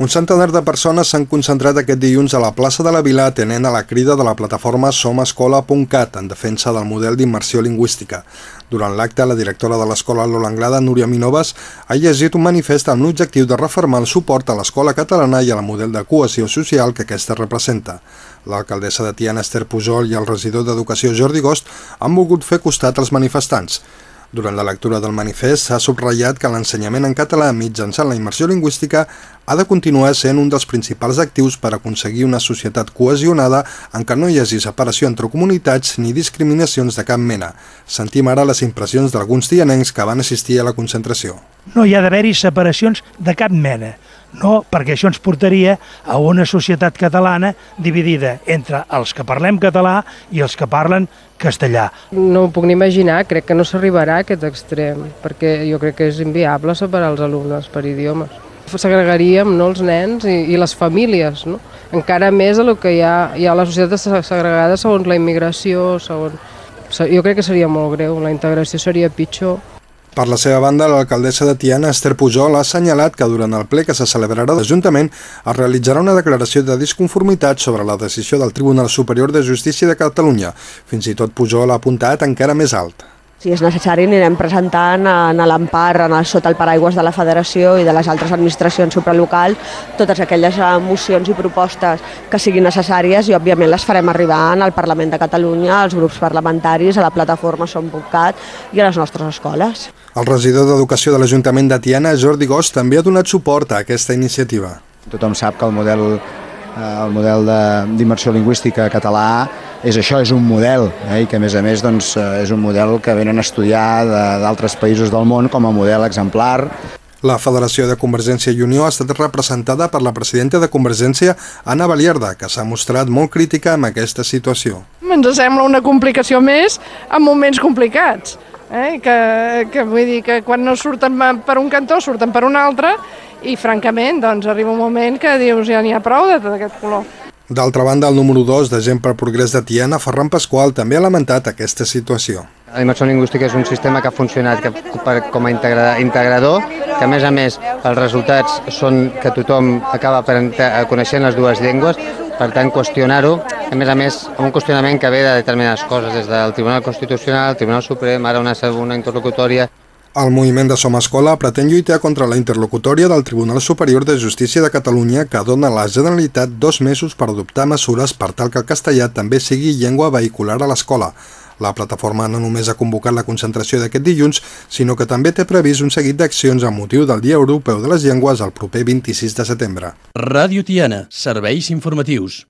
Un centenar de persones s'han concentrat aquest dilluns a la plaça de la Vila atenent a la crida de la plataforma somescola.cat en defensa del model d'immersió lingüística. Durant l'acte, la directora de l'escola Lola Anglada, Núria Minovas, ha llegit un manifest amb l'objectiu de reformar el suport a l'escola catalana i al model de cohesió social que aquesta representa. L'alcaldessa de Tiana, Esther Pujol, i el regidor d'Educació, Jordi Gost, han volgut fer costat als manifestants. Durant la lectura del manifest s'ha subratllat que l'ensenyament en català mitjançant la immersió lingüística ha de continuar sent un dels principals actius per aconseguir una societat cohesionada en què no hi hagi separació entre comunitats ni discriminacions de cap mena. Sentim ara les impressions d'alguns tianencs que van assistir a la concentració. No hi ha d'haver-hi separacions de cap mena. No, perquè això ens portaria a una societat catalana dividida entre els que parlem català i els que parlen castellà. No ho puc ni imaginar, crec que no s'arribarà a aquest extrem, perquè jo crec que és inviable separar els alumnes per idiomes. Segregaríem no, els nens i, i les famílies, no? encara més a lo que hi ha, hi ha la societat segregada segons la immigració, segons... Jo crec que seria molt greu, la integració seria pitjor. Per la seva banda, l'alcaldessa de Tiana, Esther Pujol, ha assenyalat que durant el ple que se celebrarà l'Ajuntament es realitzarà una declaració de disconformitat sobre la decisió del Tribunal Superior de Justícia de Catalunya. Fins i tot Pujol ha apuntat encara més alt. Si és necessari, anirem presentant en l'empar, sota el paraigües de la Federació i de les altres administracions supralocals, totes aquelles mocions i propostes que siguin necessàries i, òbviament, les farem arribar al Parlament de Catalunya, als grups parlamentaris, a la plataforma Som.cat i a les nostres escoles. El regidor d'Educació de l'Ajuntament de Tiana, Jordi Gos, també ha donat suport a aquesta iniciativa. Tothom sap que el model, eh, el model d'immersió lingüística català és això, és un model, eh, i que a més a més doncs, eh, és un model que venen a estudiar d'altres països del món com a model exemplar. La Federació de Convergència i Unió ha estat representada per la presidenta de Convergència, Anna Baliarda, que s'ha mostrat molt crítica amb aquesta situació. Ens sembla una complicació més en moments complicats. Eh? Que, que vull dir que quan no surten per un cantó surten per un altre i francament doncs arriba un moment que dius ja n'hi ha prou de tot aquest color. D'altra banda, el número 2 de Gent per Progrés de Tiana, Ferran Pasqual, també ha lamentat aquesta situació. La immersió lingüística és un sistema que ha funcionat que, per, com a integra, integrador, que a més a més els resultats són que tothom acaba coneixent les dues llengües, per tant qüestionar-ho, a més a més, un qüestionament que ve de determinades coses, des del Tribunal Constitucional, el Tribunal Suprem, ara una, una interlocutòria, el moviment de Som Escola pretén lluitar contra la interlocutòria del Tribunal Superior de Justícia de Catalunya que dona a la Generalitat dos mesos per adoptar mesures per tal que el castellà també sigui llengua vehicular a l'escola. La plataforma no només ha convocat la concentració d'aquest dilluns, sinó que també té previst un seguit d'accions amb motiu del Dia Europeu de les Llengües el proper 26 de setembre. Ràdio Tiana, serveis informatius.